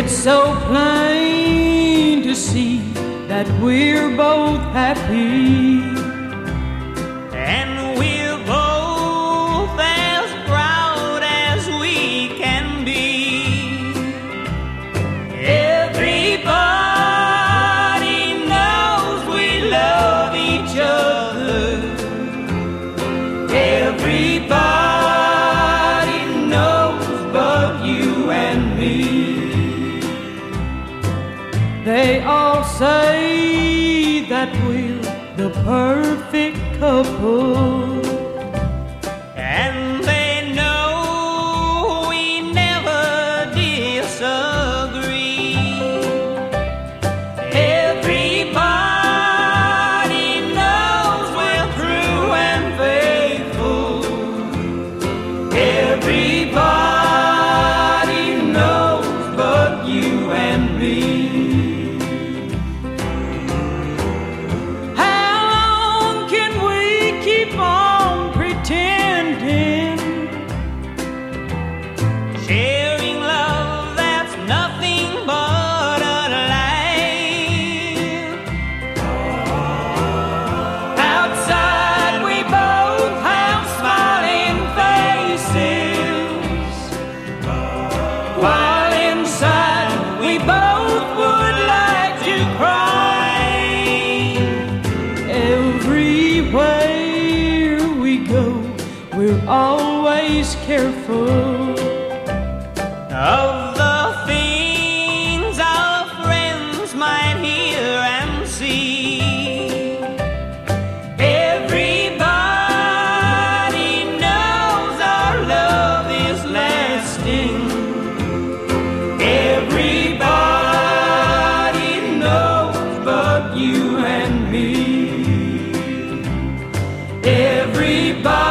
It's so plain to see that we're both happy. And we're both as proud as we can be. Everybody knows we love each other. Everybody knows but you and me. They all say that we're the perfect couple. Both would like to cry. Everywhere we go, we're always careful of the things our friends might hear and see. Everybody knows our love is lasting. everybody.